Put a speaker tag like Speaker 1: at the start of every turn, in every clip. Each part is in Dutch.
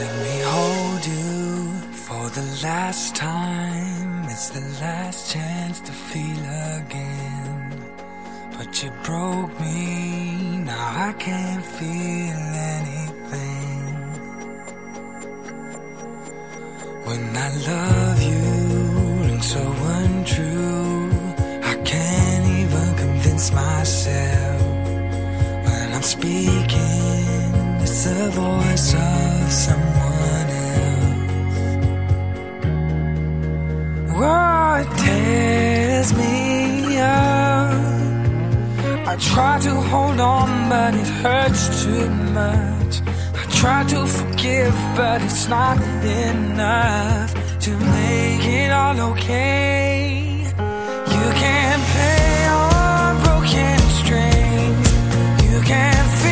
Speaker 1: Let me hold you for the last time. It's the last chance to feel again. But you broke me, now I can't feel anything. When I love you, and so untrue, I can't even convince myself when I'm speaking. The voice of someone else. Oh, what tears me up. I try to hold on, but it hurts too much. I try to forgive, but it's not enough to make it all okay. You can't play on broken strings. You can't feel.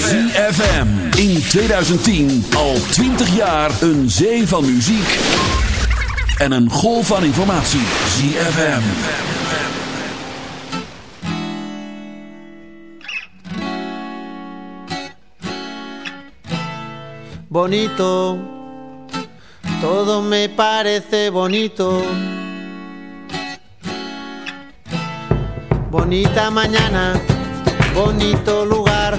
Speaker 2: ZFM. In 2010 al 20 jaar een zee van muziek en een golf van informatie. ZFM.
Speaker 3: bonito, todo me parece bonito. Bonita mañana, bonito lugar,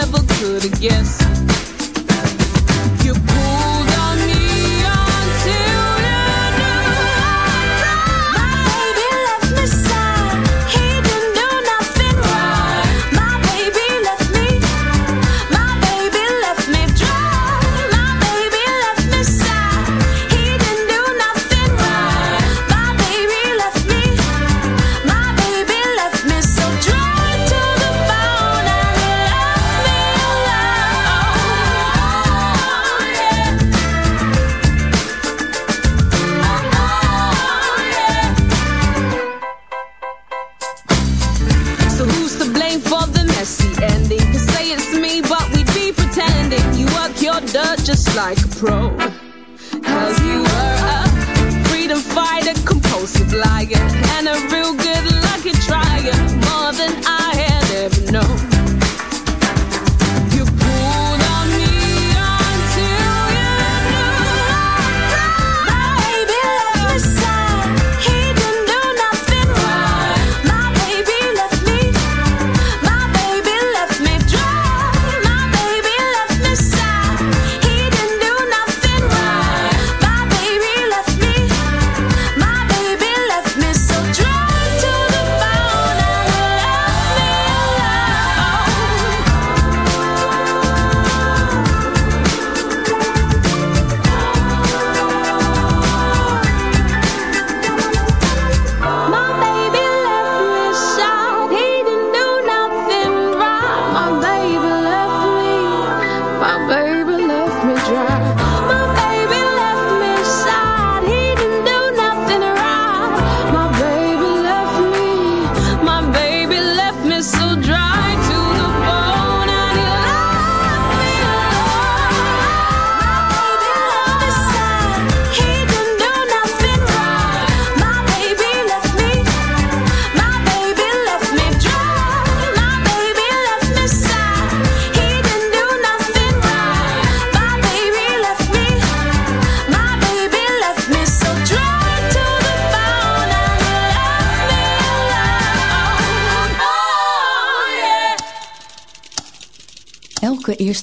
Speaker 4: never could have guessed.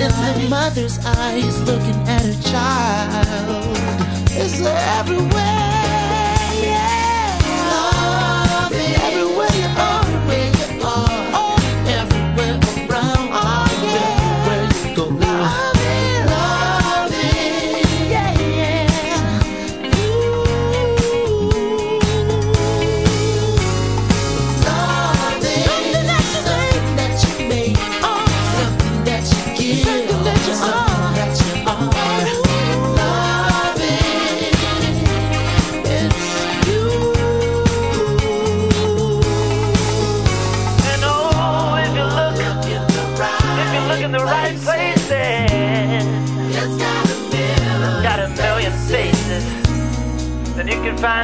Speaker 5: light in the mother's eyes looking at her child is everywhere.
Speaker 6: can find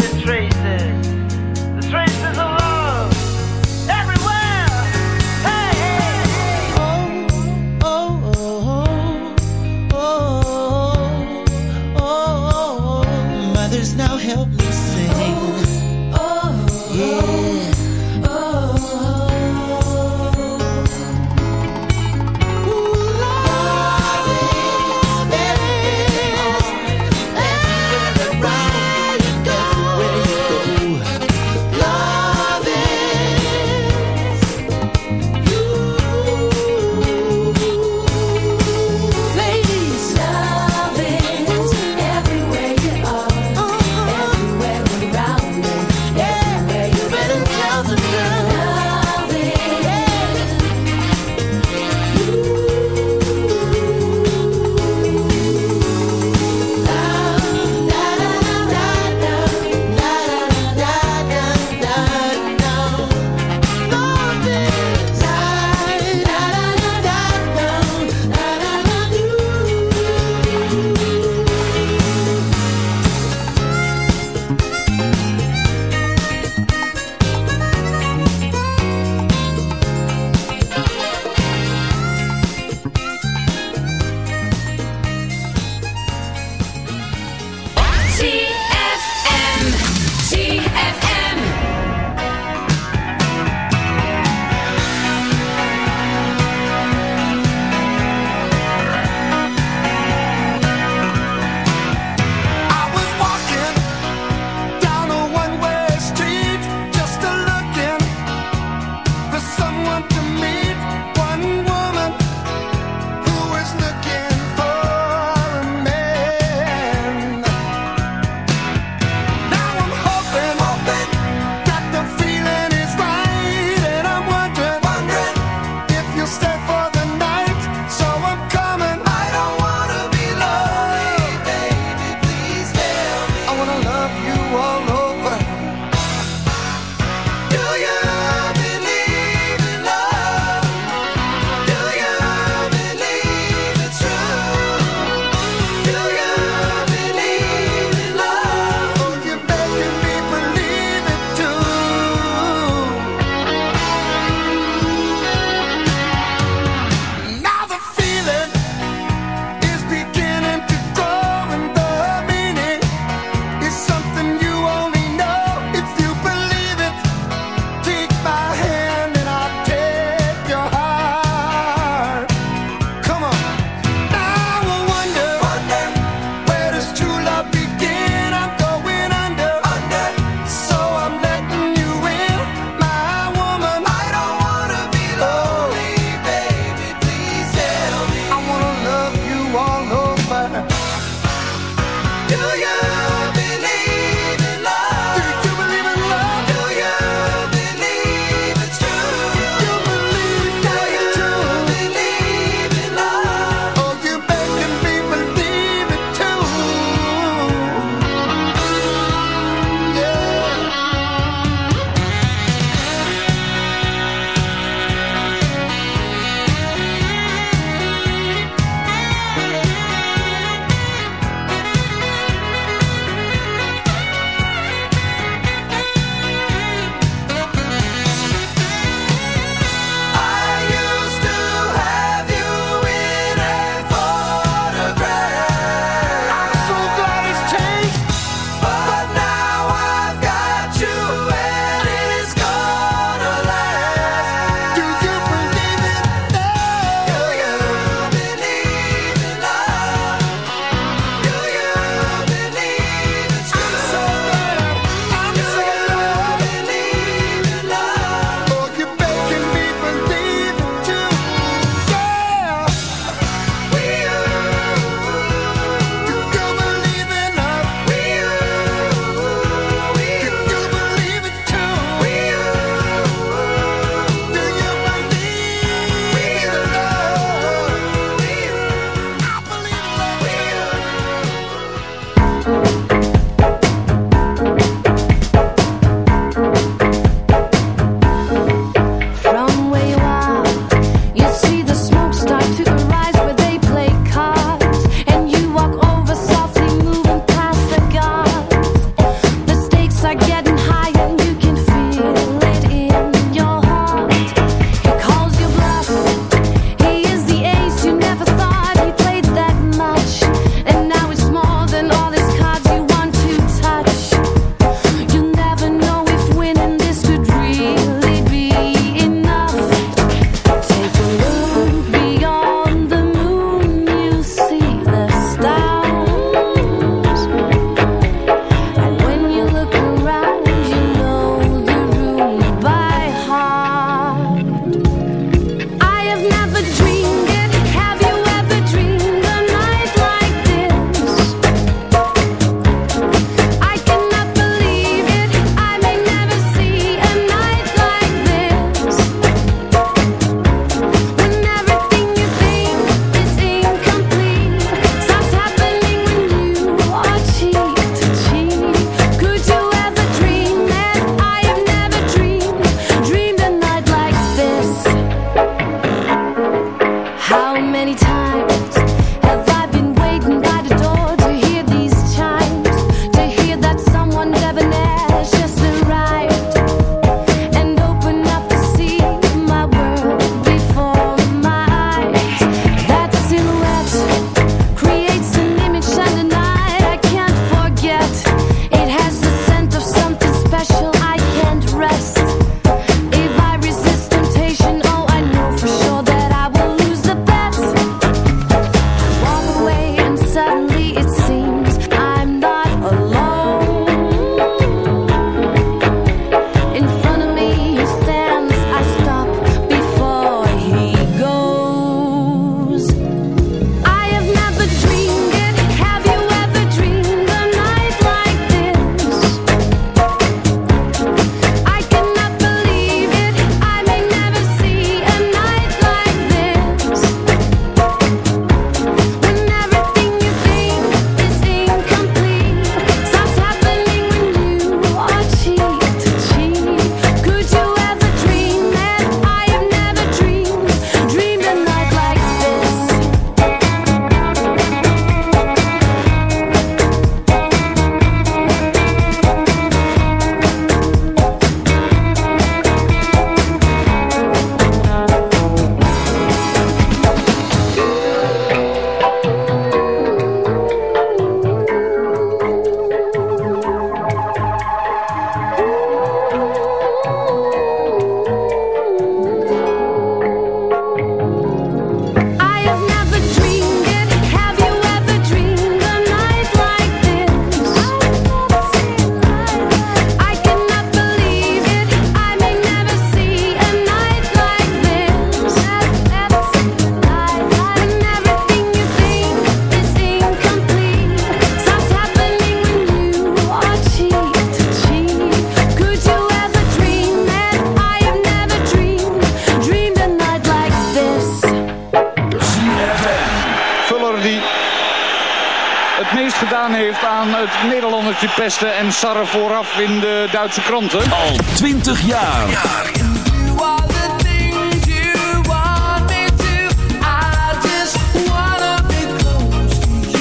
Speaker 7: en sarren vooraf in de Duitse kranten.
Speaker 8: Al 20 jaar.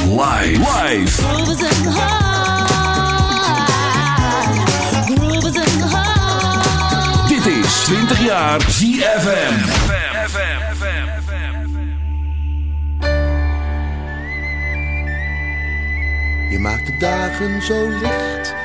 Speaker 8: Live. Live. Dit is 20 jaar ZFM.
Speaker 9: Je maakt de dagen zo licht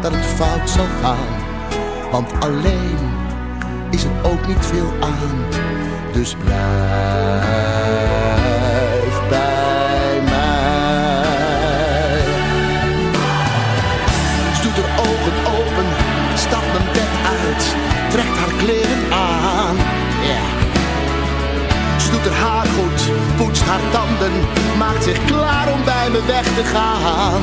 Speaker 9: dat het fout zal gaan, want alleen is er ook niet veel aan. Dus blijf bij mij. Ze doet haar ogen open, stapt mijn bed uit, trekt haar kleren aan. Ja. Ze doet haar haar goed, poetst haar tanden, maakt zich klaar om bij me weg te gaan.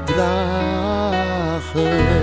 Speaker 9: te.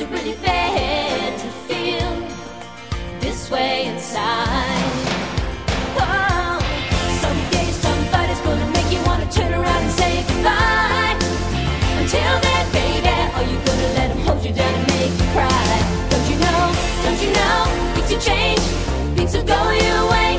Speaker 9: Is
Speaker 10: it really bad to
Speaker 4: feel this way inside? Oh, some day somebody's gonna make you wanna turn around and say goodbye. Until then, baby, are you gonna let them hold you down and make you cry? Don't you know? Don't you know? Things will change, things will go your way.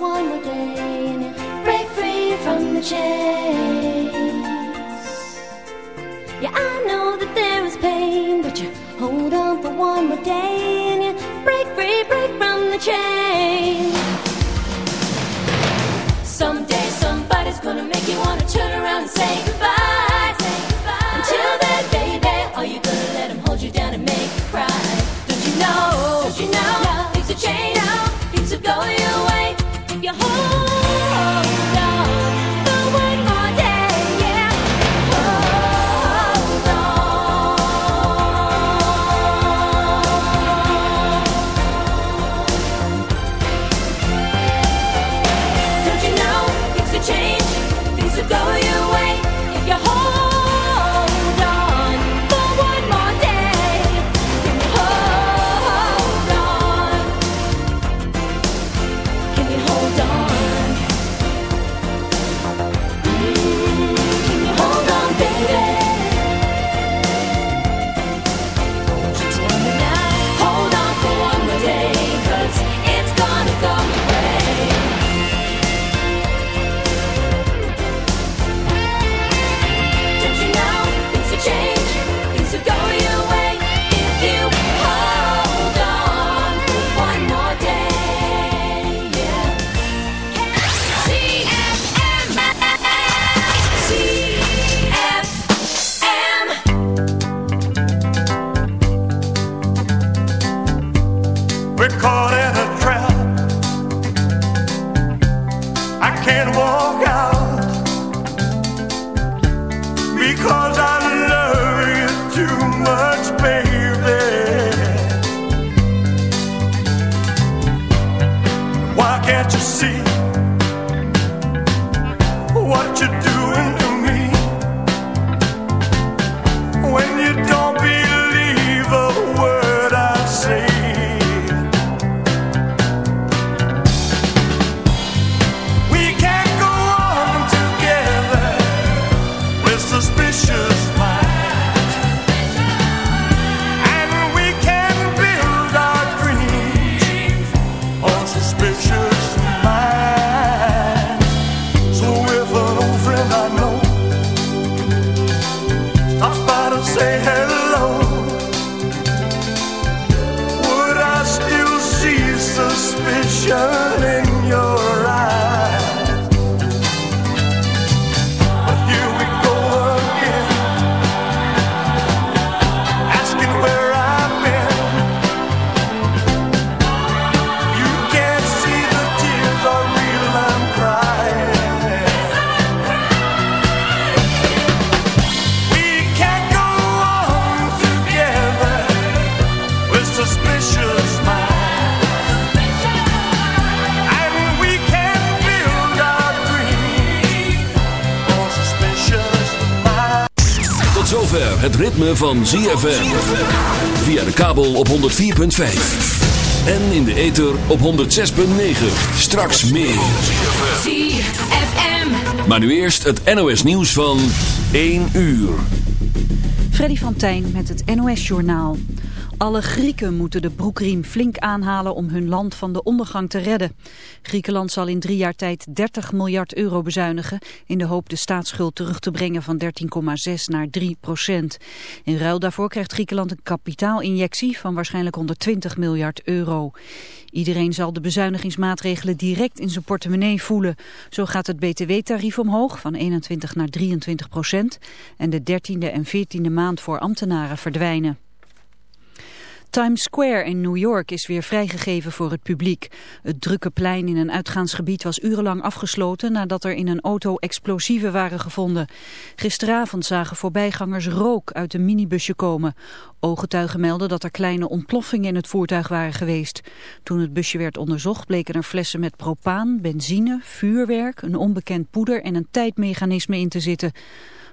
Speaker 4: One more day and break free from the chains. Yeah, I know that there is pain, but you hold on for one more day and you break free, break from the chains. Someday somebody's gonna make you wanna turn around and say goodbye. Say goodbye. Until then, baby, are you gonna let him hold you down and make you cry? Don't you know? Don't you know? Things will change. Things will go your way your
Speaker 11: home. Ritme van ZFM. Via de kabel op 104.5. En in de ether op 106.9. Straks meer.
Speaker 2: ZFM.
Speaker 11: Maar nu eerst het NOS nieuws van 1 uur.
Speaker 12: Freddy van Tijn met het NOS-journaal. Alle Grieken moeten de broekriem flink aanhalen om hun land van de ondergang te redden. Griekenland zal in drie jaar tijd 30 miljard euro bezuinigen... in de hoop de staatsschuld terug te brengen van 13,6 naar 3 procent. In ruil daarvoor krijgt Griekenland een kapitaalinjectie van waarschijnlijk 120 miljard euro. Iedereen zal de bezuinigingsmaatregelen direct in zijn portemonnee voelen. Zo gaat het btw-tarief omhoog van 21 naar 23 procent... en de 13e en 14e maand voor ambtenaren verdwijnen. Times Square in New York is weer vrijgegeven voor het publiek. Het drukke plein in een uitgaansgebied was urenlang afgesloten nadat er in een auto explosieven waren gevonden. Gisteravond zagen voorbijgangers rook uit een minibusje komen. Ooggetuigen melden dat er kleine ontploffingen in het voertuig waren geweest. Toen het busje werd onderzocht bleken er flessen met propaan, benzine, vuurwerk, een onbekend poeder en een tijdmechanisme in te zitten.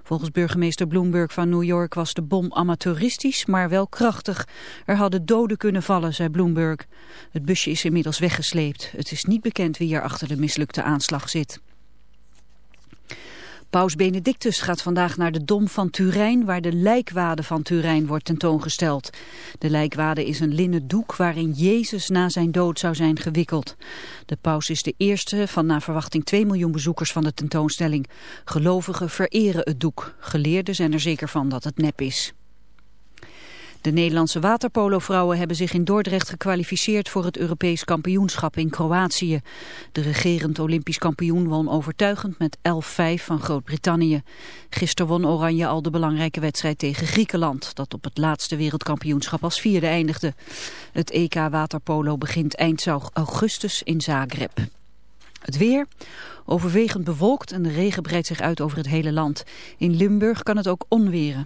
Speaker 12: Volgens burgemeester Bloomberg van New York was de bom amateuristisch, maar wel krachtig. Er hadden doden kunnen vallen, zei Bloomberg. Het busje is inmiddels weggesleept. Het is niet bekend wie er achter de mislukte aanslag zit. Paus Benedictus gaat vandaag naar de Dom van Turijn, waar de lijkwade van Turijn wordt tentoongesteld. De lijkwade is een linnen doek waarin Jezus na zijn dood zou zijn gewikkeld. De paus is de eerste van naar verwachting 2 miljoen bezoekers van de tentoonstelling. Gelovigen vereren het doek. Geleerden zijn er zeker van dat het nep is. De Nederlandse waterpolovrouwen hebben zich in Dordrecht gekwalificeerd voor het Europees kampioenschap in Kroatië. De regerend Olympisch kampioen won overtuigend met 11-5 van Groot-Brittannië. Gisteren won Oranje al de belangrijke wedstrijd tegen Griekenland, dat op het laatste wereldkampioenschap als vierde eindigde. Het EK waterpolo begint eind augustus in Zagreb. Het weer, overwegend bewolkt en de regen breidt zich uit over het hele land. In Limburg kan het ook onweren.